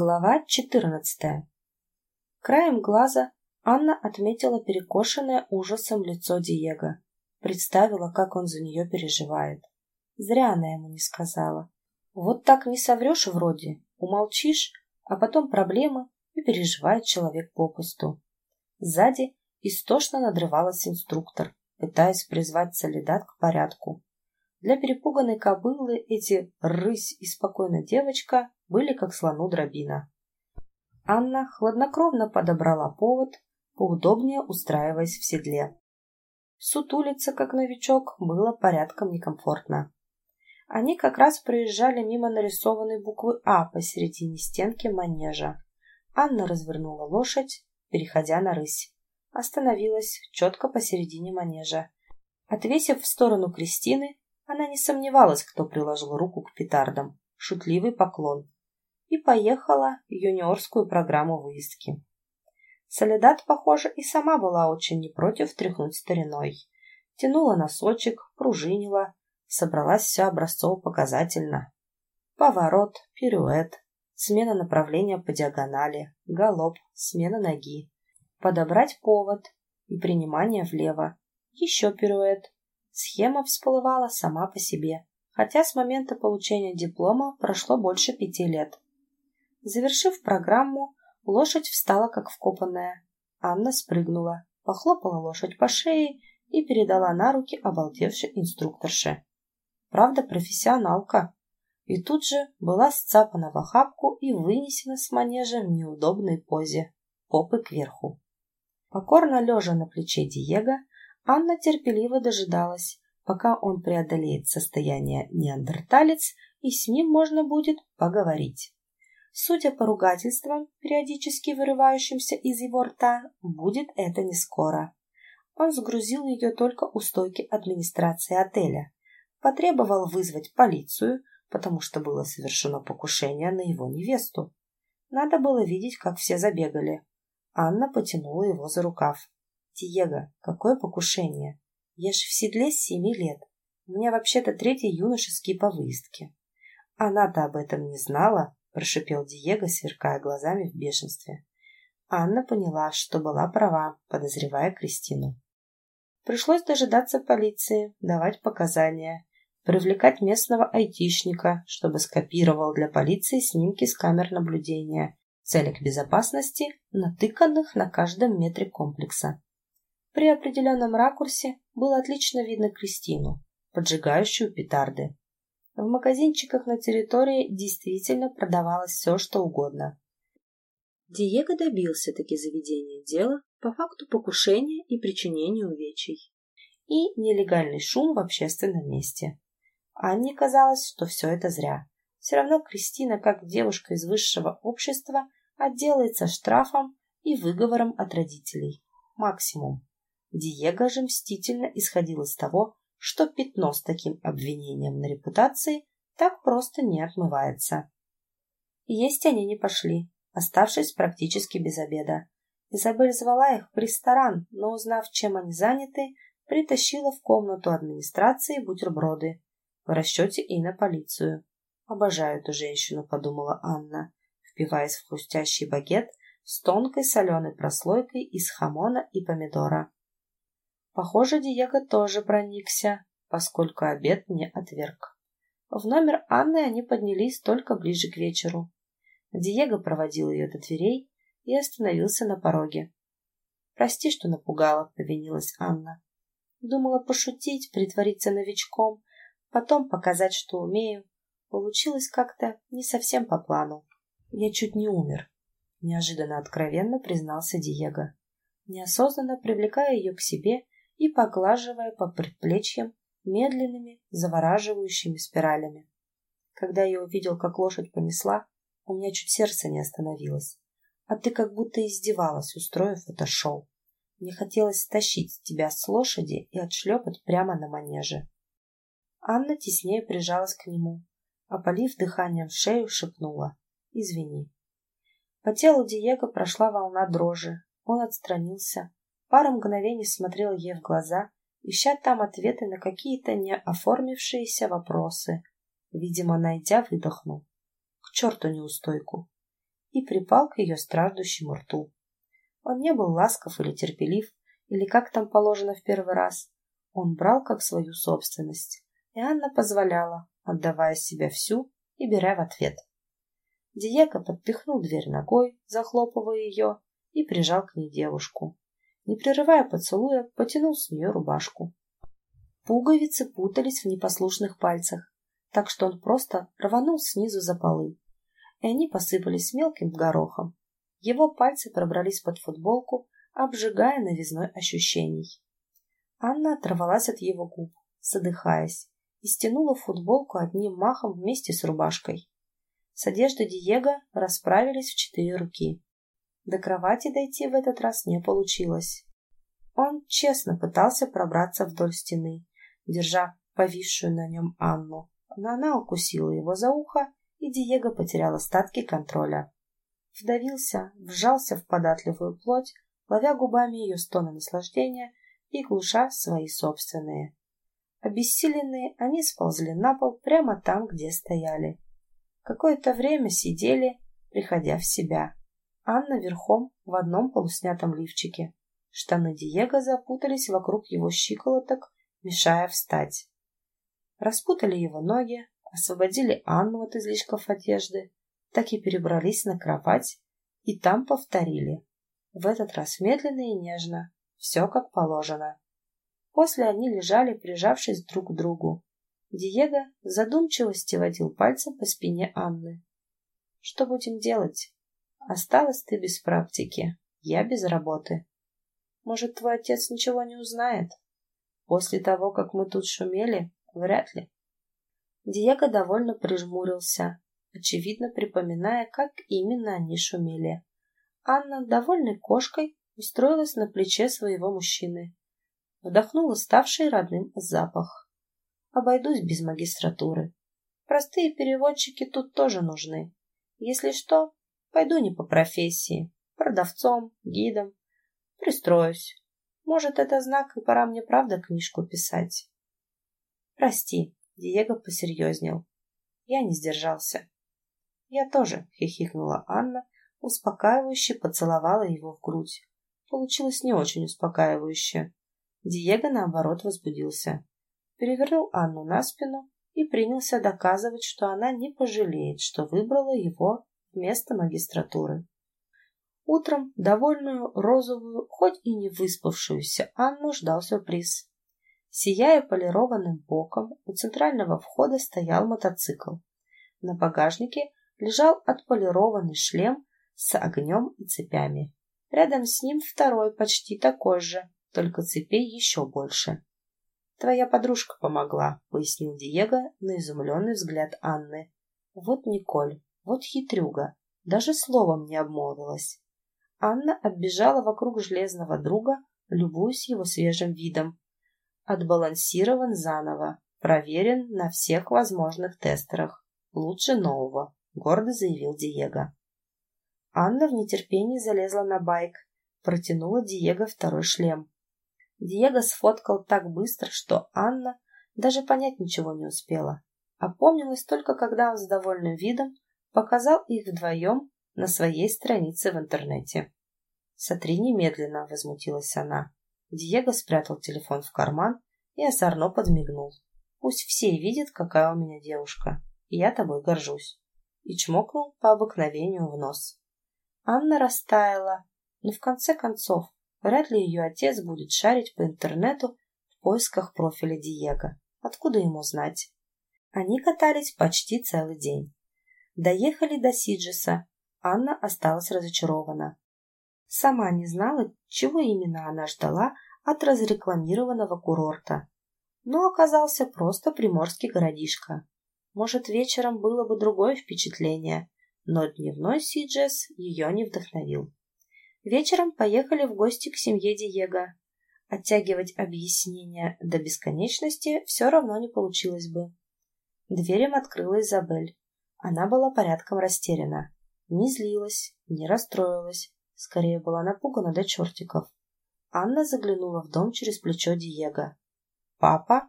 Глава 14. Краем глаза Анна отметила перекошенное ужасом лицо Диего. Представила, как он за нее переживает. Зря она ему не сказала. Вот так не соврешь вроде, умолчишь, а потом проблемы, и переживает человек попусту. Сзади истошно надрывалась инструктор, пытаясь призвать солидат к порядку. Для перепуганной кобылы эти «рысь» и «спокойно девочка» были как слону дробина. Анна хладнокровно подобрала повод, поудобнее устраиваясь в седле. Сутулиться, как новичок, было порядком некомфортно. Они как раз проезжали мимо нарисованной буквы «А» посередине стенки манежа. Анна развернула лошадь, переходя на рысь. Остановилась четко посередине манежа. Отвесив в сторону Кристины, она не сомневалась, кто приложил руку к петардам. Шутливый поклон и поехала в юниорскую программу выездки. Солидат, похоже, и сама была очень не против тряхнуть стариной. Тянула носочек, пружинила, собралась все образцово-показательно. Поворот, пируэт, смена направления по диагонали, галоп, смена ноги, подобрать повод и принимание влево, еще пируэт. Схема всплывала сама по себе, хотя с момента получения диплома прошло больше пяти лет. Завершив программу, лошадь встала как вкопанная. Анна спрыгнула, похлопала лошадь по шее и передала на руки обалдевшей инструкторше. Правда, профессионалка. И тут же была сцапана в охапку и вынесена с манежа в неудобной позе, попы кверху. Покорно лежа на плече Диего, Анна терпеливо дожидалась, пока он преодолеет состояние неандерталец, и с ним можно будет поговорить. Судя по ругательствам, периодически вырывающимся из его рта, будет это не скоро. Он сгрузил ее только у стойки администрации отеля. Потребовал вызвать полицию, потому что было совершено покушение на его невесту. Надо было видеть, как все забегали. Анна потянула его за рукав. «Диего, какое покушение? Я же в седле семи лет. У меня вообще-то третий юношеский по выездке». Она-то об этом не знала, — прошипел Диего, сверкая глазами в бешенстве. Анна поняла, что была права, подозревая Кристину. Пришлось дожидаться полиции, давать показания, привлекать местного айтишника, чтобы скопировал для полиции снимки с камер наблюдения в целях безопасности, натыканных на каждом метре комплекса. При определенном ракурсе было отлично видно Кристину, поджигающую петарды. В магазинчиках на территории действительно продавалось все, что угодно. Диего добился таки заведения дела по факту покушения и причинения увечий. И нелегальный шум в общественном месте. Анне казалось, что все это зря. Все равно Кристина, как девушка из высшего общества, отделается штрафом и выговором от родителей. Максимум. Диего же мстительно исходил из того, что пятно с таким обвинением на репутации так просто не отмывается. Есть они не пошли, оставшись практически без обеда. Изабель звала их в ресторан, но, узнав, чем они заняты, притащила в комнату администрации бутерброды, в расчете и на полицию. «Обожаю эту женщину», — подумала Анна, впиваясь в хрустящий багет с тонкой соленой прослойкой из хамона и помидора. Похоже, Диего тоже проникся, поскольку обед не отверг. В номер Анны они поднялись только ближе к вечеру. Диего проводил ее до дверей и остановился на пороге. «Прости, что напугала», — повинилась Анна. Думала пошутить, притвориться новичком, потом показать, что умею. Получилось как-то не совсем по плану. Я чуть не умер, — неожиданно откровенно признался Диего, неосознанно привлекая ее к себе и поглаживая по предплечьям медленными, завораживающими спиралями. Когда я увидел, как лошадь понесла, у меня чуть сердце не остановилось. А ты как будто издевалась, устроив это шоу. Мне хотелось стащить тебя с лошади и отшлепать прямо на манеже. Анна теснее прижалась к нему, опалив дыханием шею, шепнула «Извини». По телу Диего прошла волна дрожи. Он отстранился, пару мгновений смотрел ей в глаза, ища там ответы на какие-то не оформившиеся вопросы. Видимо, найдя, выдохнул. К черту неустойку. И припал к ее страждущему рту. Он не был ласков или терпелив, или как там положено в первый раз. Он брал как свою собственность, и Анна позволяла, отдавая себя всю и беря в ответ. Диего подпихнул дверь ногой, захлопывая ее, и прижал к ней девушку. Не прерывая поцелуя, потянул с нее рубашку. Пуговицы путались в непослушных пальцах, так что он просто рванул снизу за полы, и они посыпались мелким горохом. Его пальцы пробрались под футболку, обжигая новизной ощущений. Анна оторвалась от его губ, задыхаясь, и стянула футболку одним махом вместе с рубашкой. С одеждой Диего расправились в четыре руки. До кровати дойти в этот раз не получилось. Он честно пытался пробраться вдоль стены, держа повисшую на нем Анну, но она укусила его за ухо, и Диего потерял остатки контроля. Вдавился, вжался в податливую плоть, ловя губами ее стоны наслаждения и глуша свои собственные. Обессиленные, они сползли на пол прямо там, где стояли. Какое-то время сидели, приходя в себя. Анна верхом в одном полуснятом лифчике. Штаны Диего запутались вокруг его щиколоток, мешая встать. Распутали его ноги, освободили Анну от излишков одежды, так и перебрались на кровать и там повторили. В этот раз медленно и нежно, все как положено. После они лежали, прижавшись друг к другу. Диего в задумчивости водил пальцем по спине Анны. «Что будем делать? Осталась ты без практики, я без работы. Может, твой отец ничего не узнает? После того, как мы тут шумели, вряд ли». Диего довольно прижмурился, очевидно припоминая, как именно они шумели. Анна, довольной кошкой, устроилась на плече своего мужчины вдохнула ставший родным запах. Обойдусь без магистратуры. Простые переводчики тут тоже нужны. Если что, пойду не по профессии. Продавцом, гидом. Пристроюсь. Может, это знак, и пора мне правда книжку писать. Прости, Диего посерьезнел. Я не сдержался. Я тоже, хихикнула Анна, успокаивающе поцеловала его в грудь. Получилось не очень успокаивающе. Диего, наоборот, возбудился. Перевернул Анну на спину и принялся доказывать, что она не пожалеет, что выбрала его вместо магистратуры. Утром довольную розовую, хоть и не выспавшуюся Анну ждал сюрприз. Сияя полированным боком, у центрального входа стоял мотоцикл. На багажнике лежал отполированный шлем с огнем и цепями. Рядом с ним второй, почти такой же, только цепей еще больше. «Твоя подружка помогла», — пояснил Диего на изумленный взгляд Анны. «Вот Николь, вот хитрюга, даже словом не обмолвилась». Анна оббежала вокруг железного друга, любуясь его свежим видом. Отбалансирован заново, проверен на всех возможных тестерах. Лучше нового, гордо заявил Диего. Анна в нетерпении залезла на байк, протянула Диего второй шлем. Диего сфоткал так быстро, что Анна даже понять ничего не успела. Опомнилась только, когда он с довольным видом показал их вдвоем на своей странице в интернете. «Сотри немедленно», — возмутилась она. Диего спрятал телефон в карман и озорно подмигнул. «Пусть все видят, какая у меня девушка, и я тобой горжусь». И чмокнул по обыкновению в нос. Анна растаяла, но в конце концов Вряд ли ее отец будет шарить по интернету в поисках профиля Диего. Откуда ему знать? Они катались почти целый день. Доехали до Сиджеса. Анна осталась разочарована. Сама не знала, чего именно она ждала от разрекламированного курорта. Но оказался просто приморский городишко. Может, вечером было бы другое впечатление, но дневной Сиджес ее не вдохновил. Вечером поехали в гости к семье Диего. Оттягивать объяснения до бесконечности все равно не получилось бы. Дверь им открыла Изабель. Она была порядком растеряна. Не злилась, не расстроилась, скорее была напугана до чертиков. Анна заглянула в дом через плечо Диего. «Папа?»